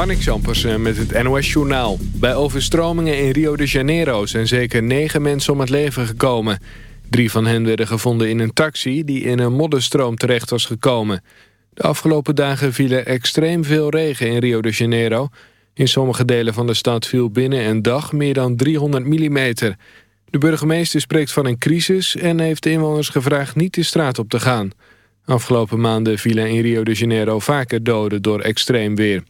Marnik Zampersen met het NOS-journaal. Bij overstromingen in Rio de Janeiro zijn zeker negen mensen om het leven gekomen. Drie van hen werden gevonden in een taxi die in een modderstroom terecht was gekomen. De afgelopen dagen vielen extreem veel regen in Rio de Janeiro. In sommige delen van de stad viel binnen een dag meer dan 300 mm. De burgemeester spreekt van een crisis en heeft de inwoners gevraagd niet de straat op te gaan. Afgelopen maanden vielen in Rio de Janeiro vaker doden door extreem weer.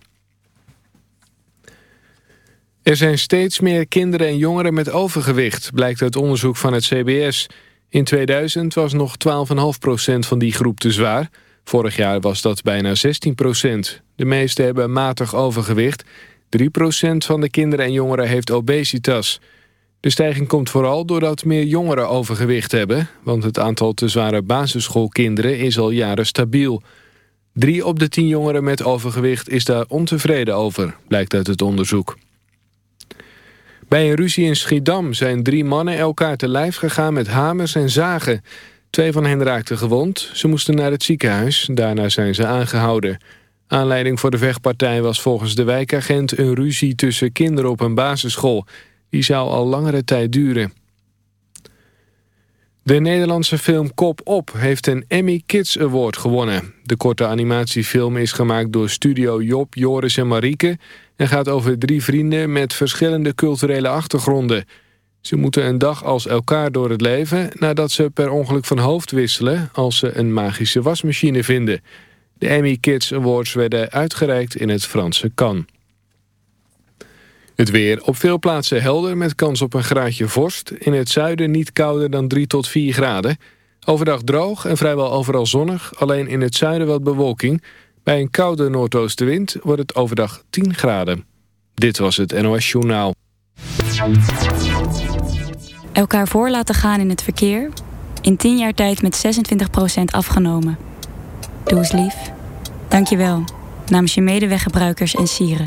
Er zijn steeds meer kinderen en jongeren met overgewicht, blijkt uit onderzoek van het CBS. In 2000 was nog 12,5% van die groep te zwaar. Vorig jaar was dat bijna 16%. De meeste hebben matig overgewicht. 3% van de kinderen en jongeren heeft obesitas. De stijging komt vooral doordat meer jongeren overgewicht hebben... want het aantal te zware basisschoolkinderen is al jaren stabiel. Drie op de tien jongeren met overgewicht is daar ontevreden over, blijkt uit het onderzoek. Bij een ruzie in Schiedam zijn drie mannen elkaar te lijf gegaan met hamers en zagen. Twee van hen raakten gewond. Ze moesten naar het ziekenhuis. Daarna zijn ze aangehouden. Aanleiding voor de vechtpartij was volgens de wijkagent... een ruzie tussen kinderen op een basisschool. Die zou al langere tijd duren. De Nederlandse film Kop Op heeft een Emmy Kids Award gewonnen. De korte animatiefilm is gemaakt door studio Job, Joris en Marieke... en gaat over drie vrienden met verschillende culturele achtergronden. Ze moeten een dag als elkaar door het leven... nadat ze per ongeluk van hoofd wisselen als ze een magische wasmachine vinden. De Emmy Kids Awards werden uitgereikt in het Franse Cannes. Het weer op veel plaatsen helder met kans op een graadje vorst. In het zuiden niet kouder dan 3 tot 4 graden. Overdag droog en vrijwel overal zonnig. Alleen in het zuiden wat bewolking. Bij een koude noordoostenwind wordt het overdag 10 graden. Dit was het NOS Journaal. Elkaar voor laten gaan in het verkeer. In 10 jaar tijd met 26% afgenomen. Doe eens lief. Dank je wel. Namens je medeweggebruikers en sieren.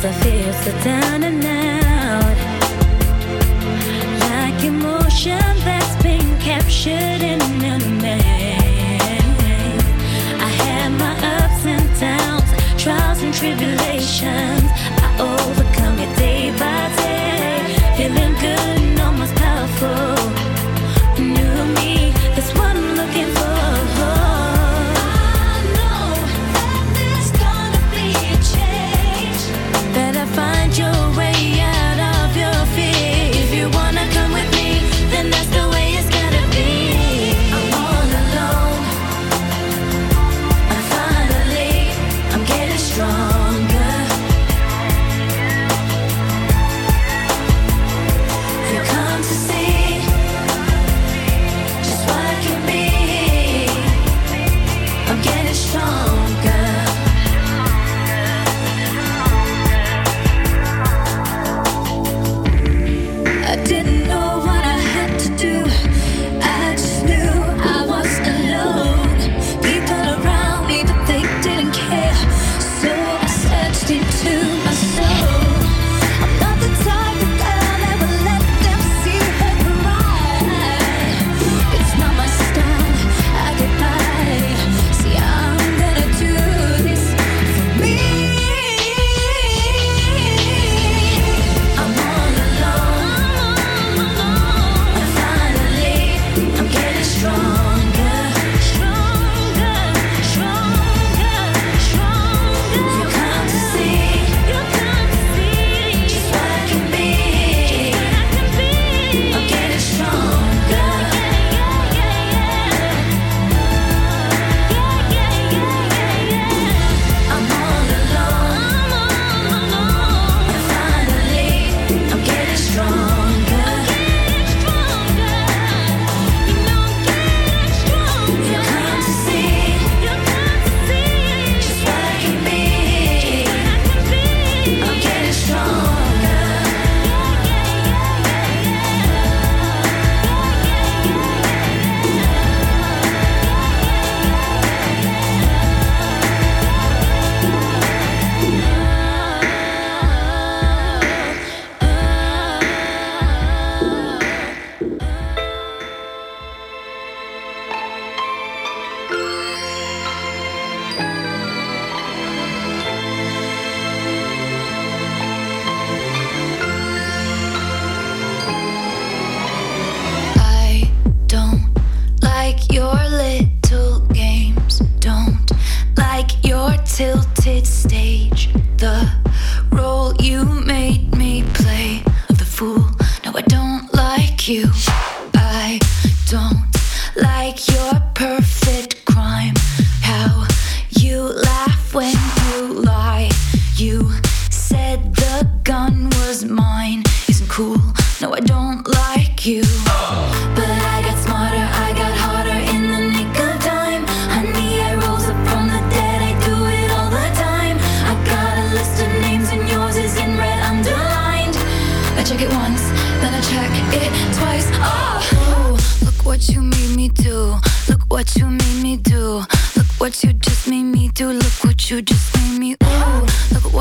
Sometimes I feel so down and out, like emotion that's been captured in a maze. I had my ups and downs, trials and tribulations.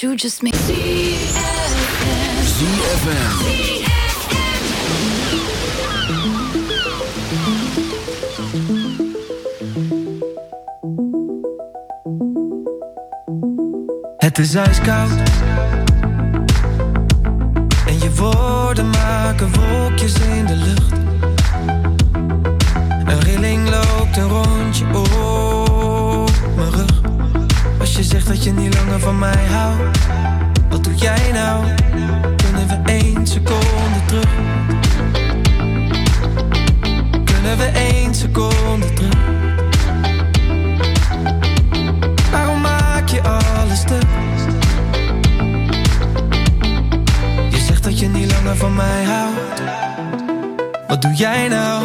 You just ZFM. Het is ijskoud. En je woorden maken wolkjes in de lucht. Een rilling loopt een rondje op zegt dat je niet langer van mij houdt Wat doe jij nou? Kunnen we één seconde terug? Kunnen we één seconde terug? Waarom maak je alles stuk? Je zegt dat je niet langer van mij houdt. Wat doe jij nou?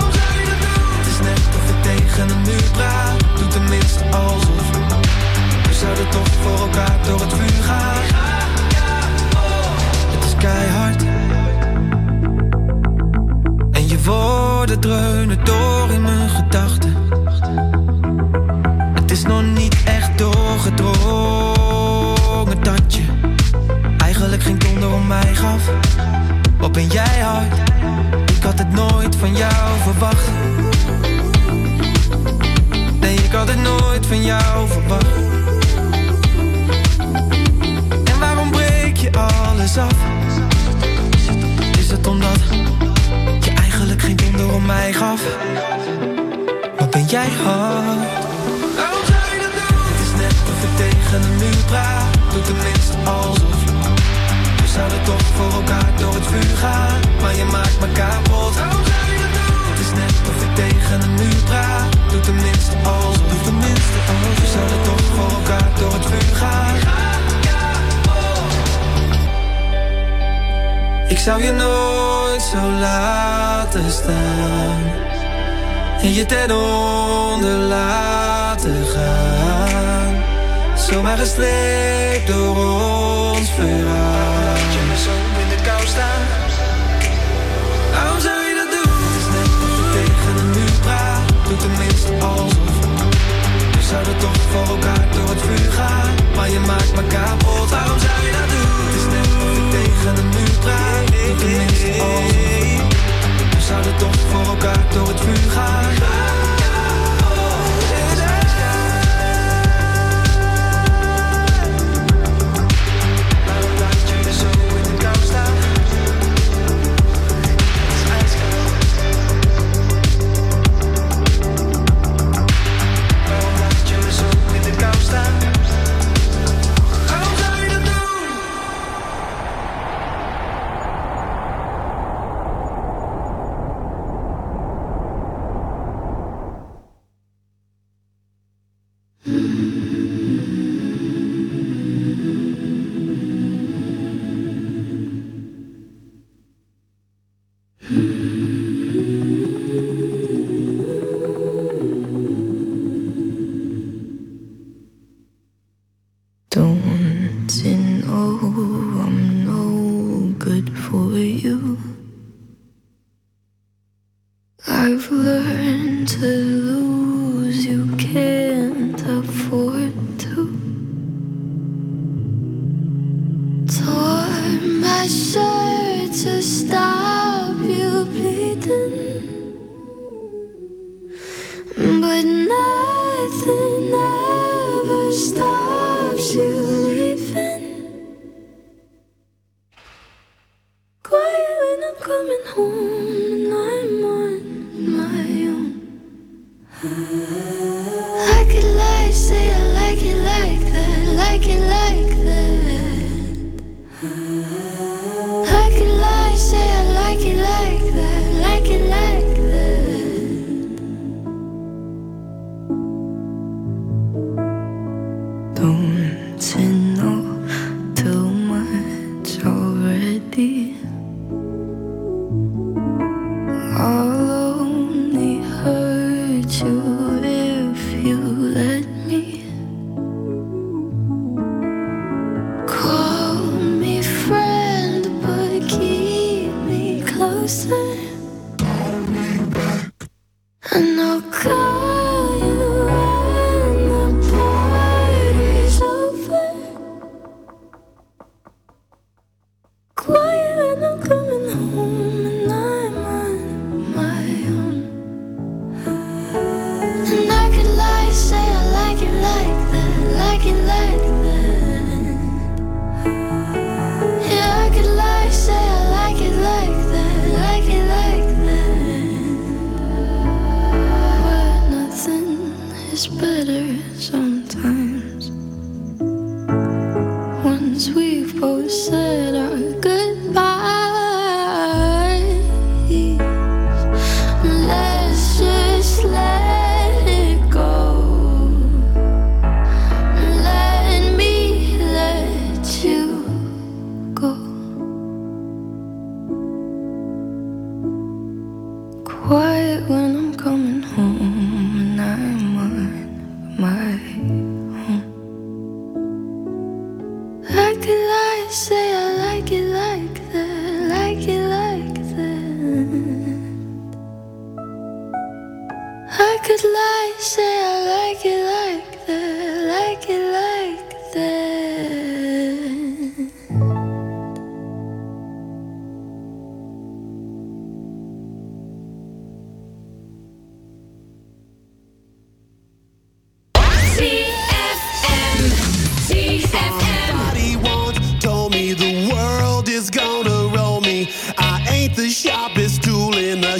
you.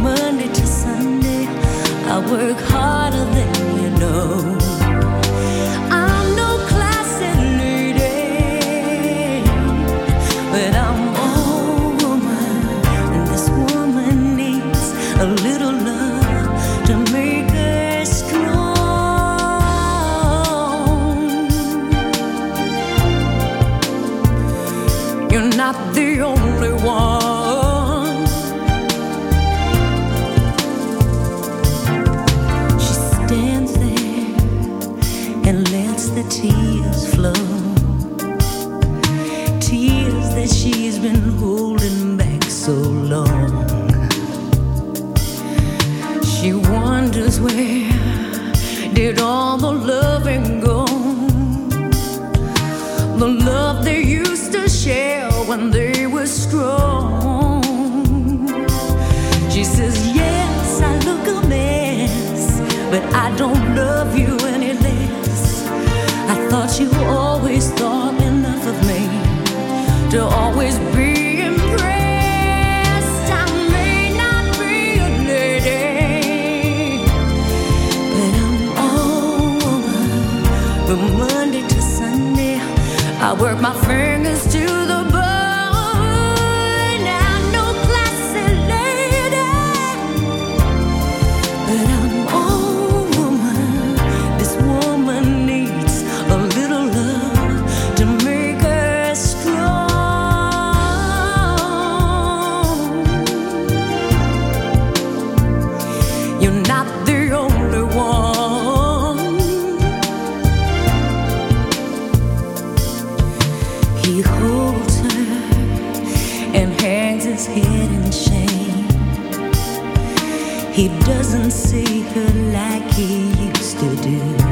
Monday to Sunday. I work harder than you know. you always He doesn't see her like he used to do.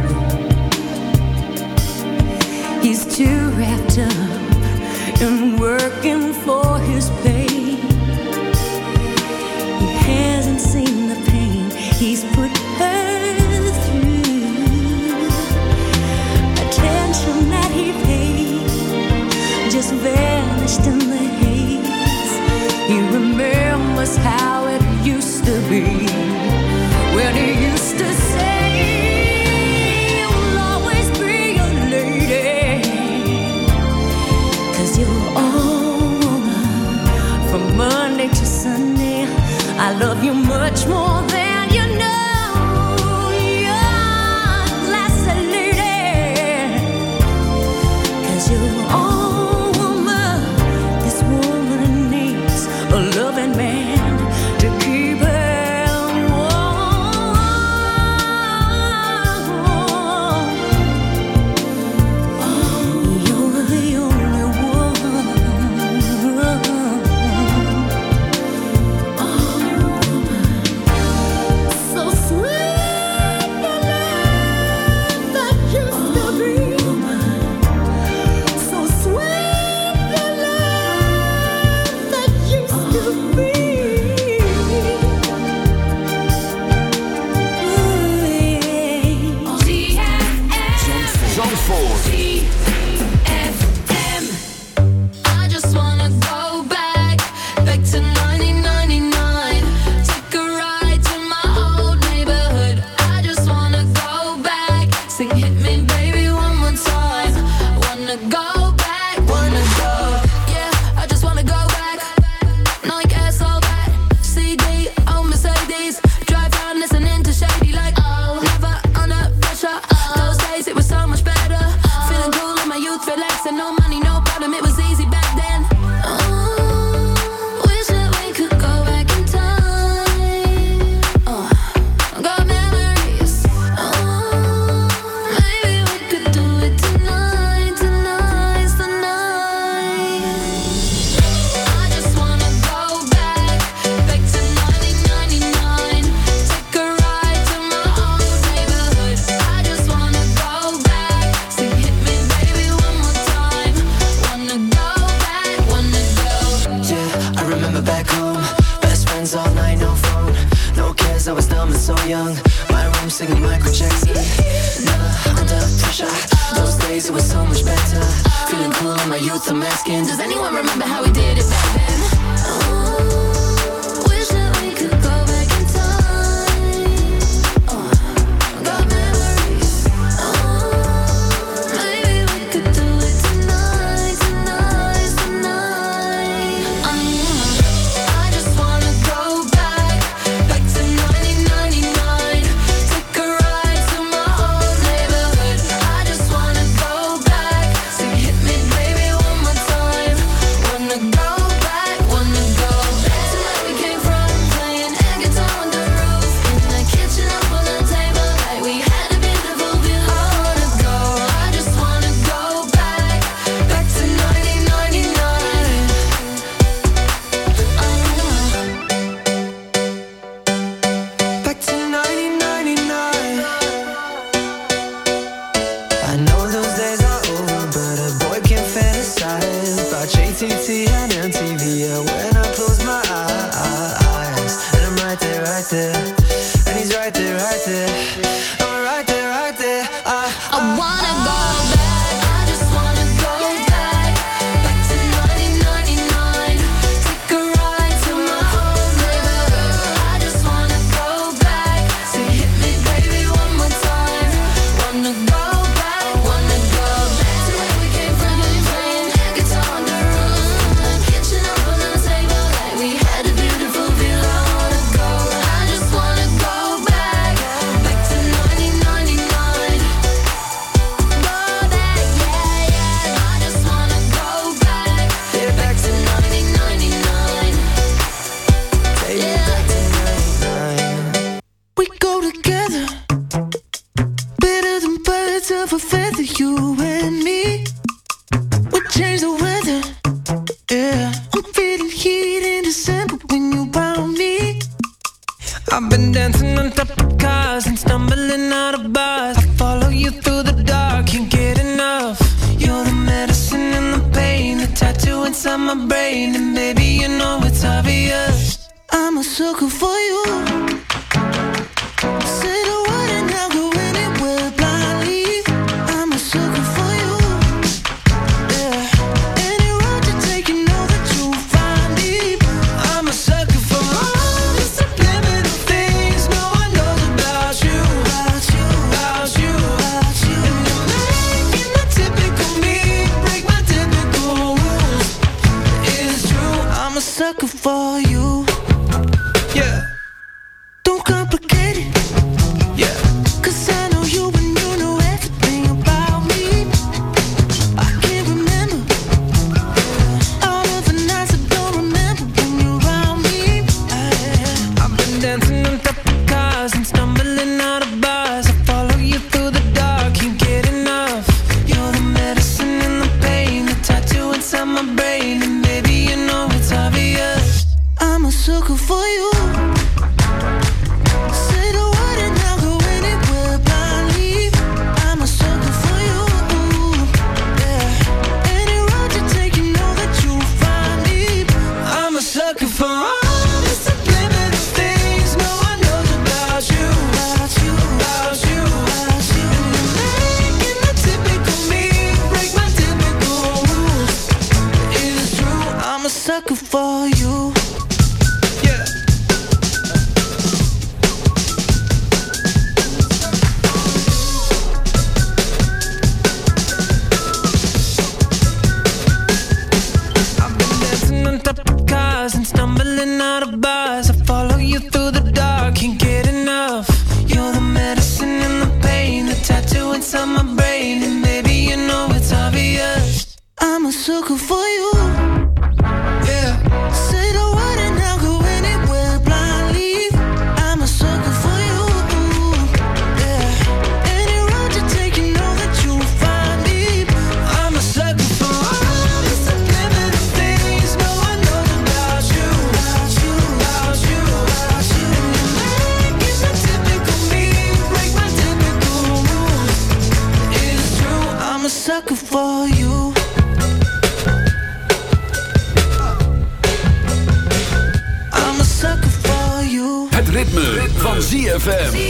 ZFM.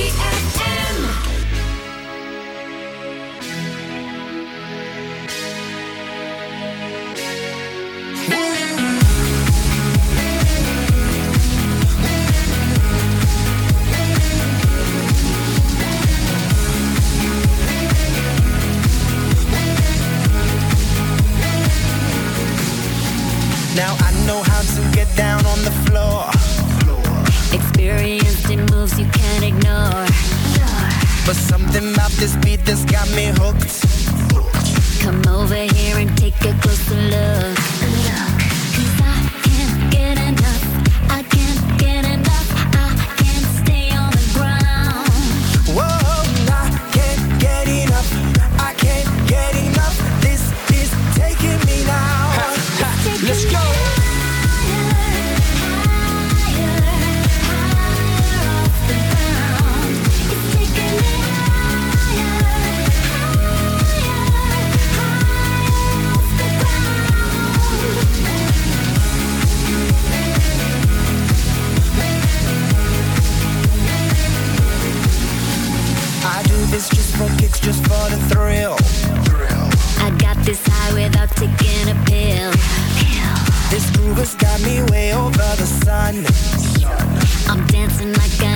like I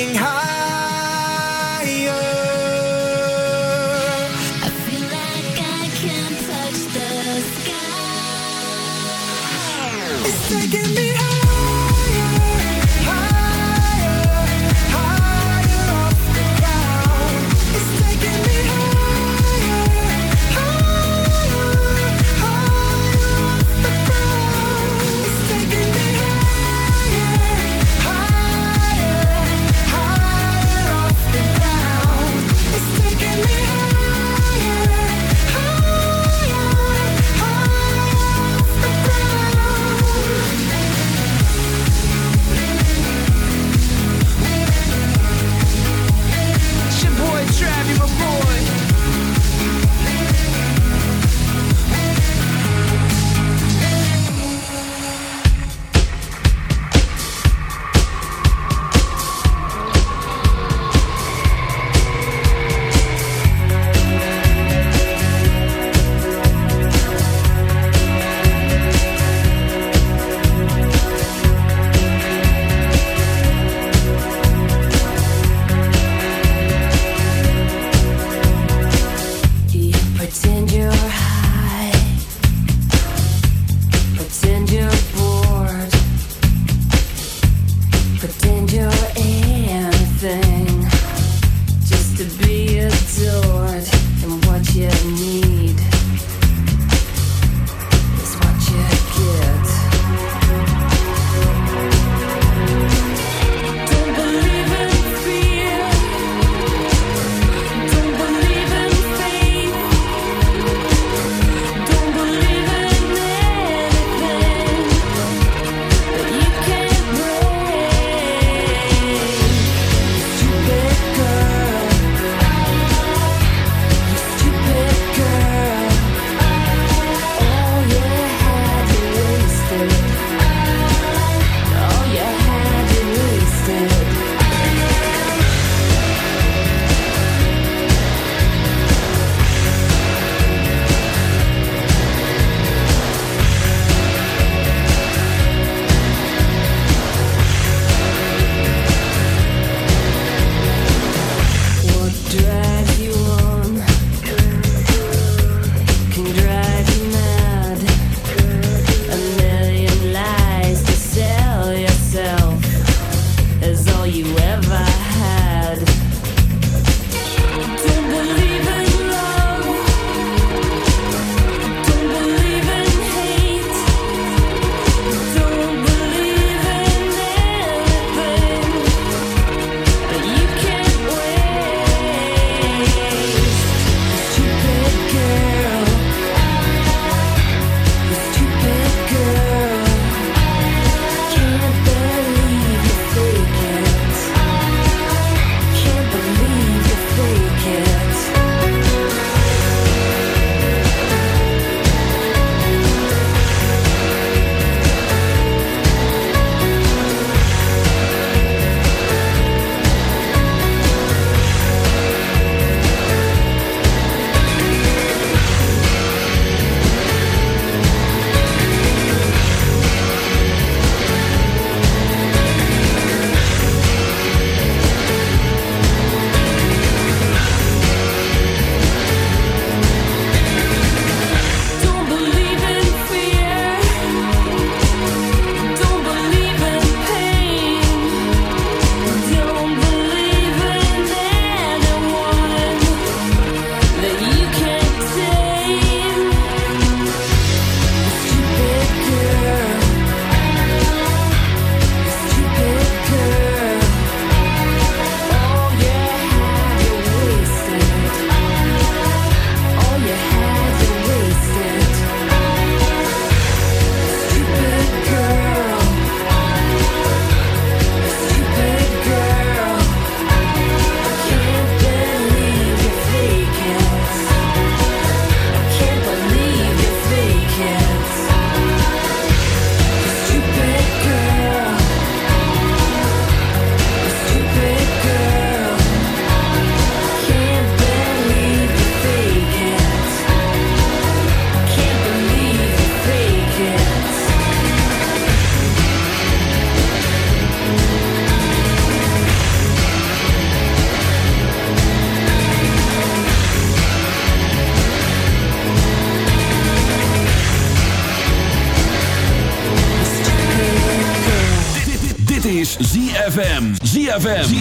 ZFM.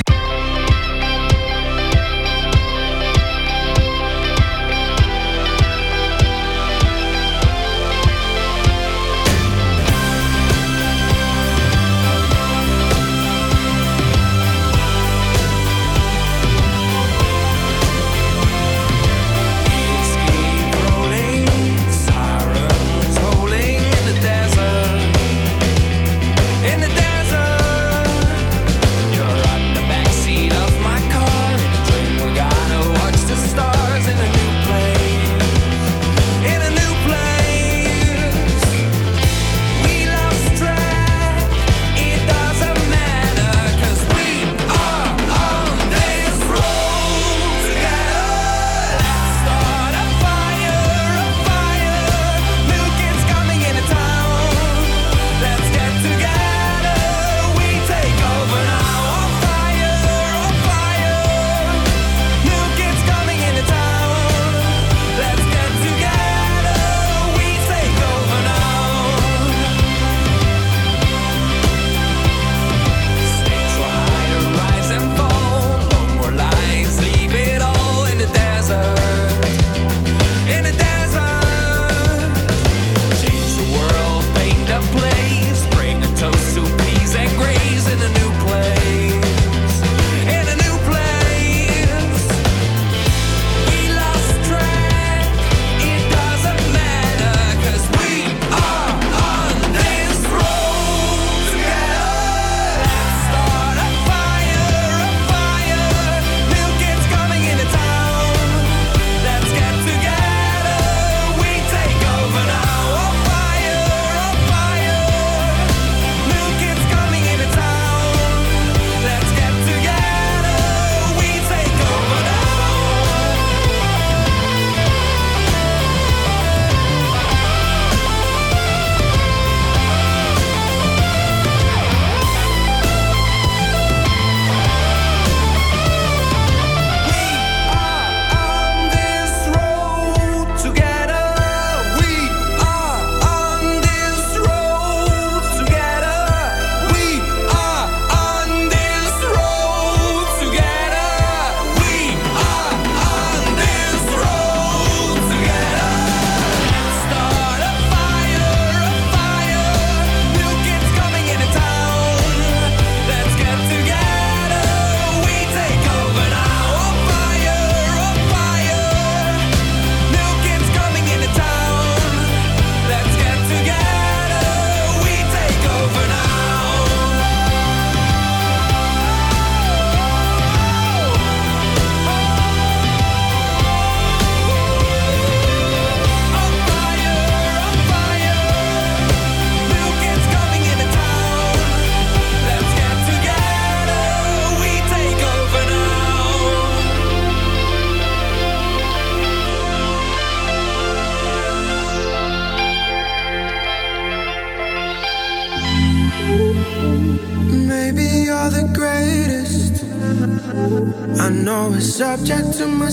Subject to my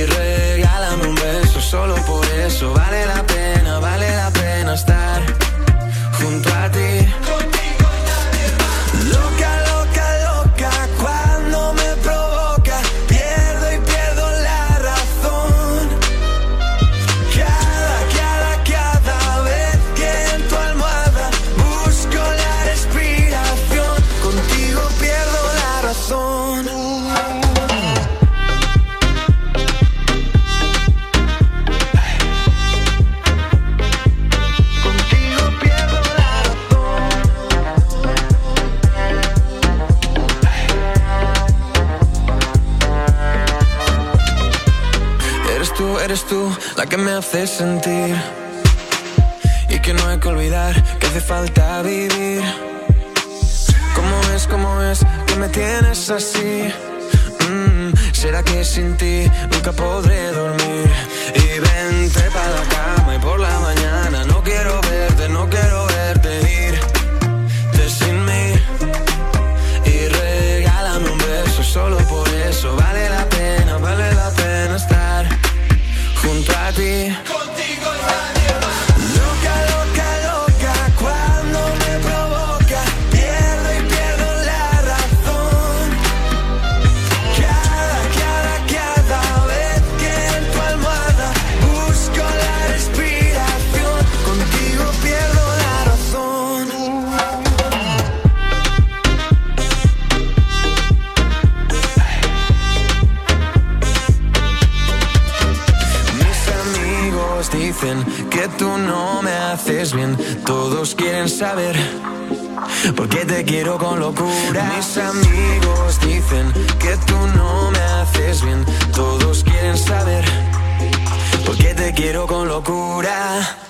y regálame un beso, solo por eso vale la pena, vale la pena estar hace sentir. porque te quiero con locura. Mis amigos dicen que tú no me haces bien, todos quieren saber, porque te quiero con locura.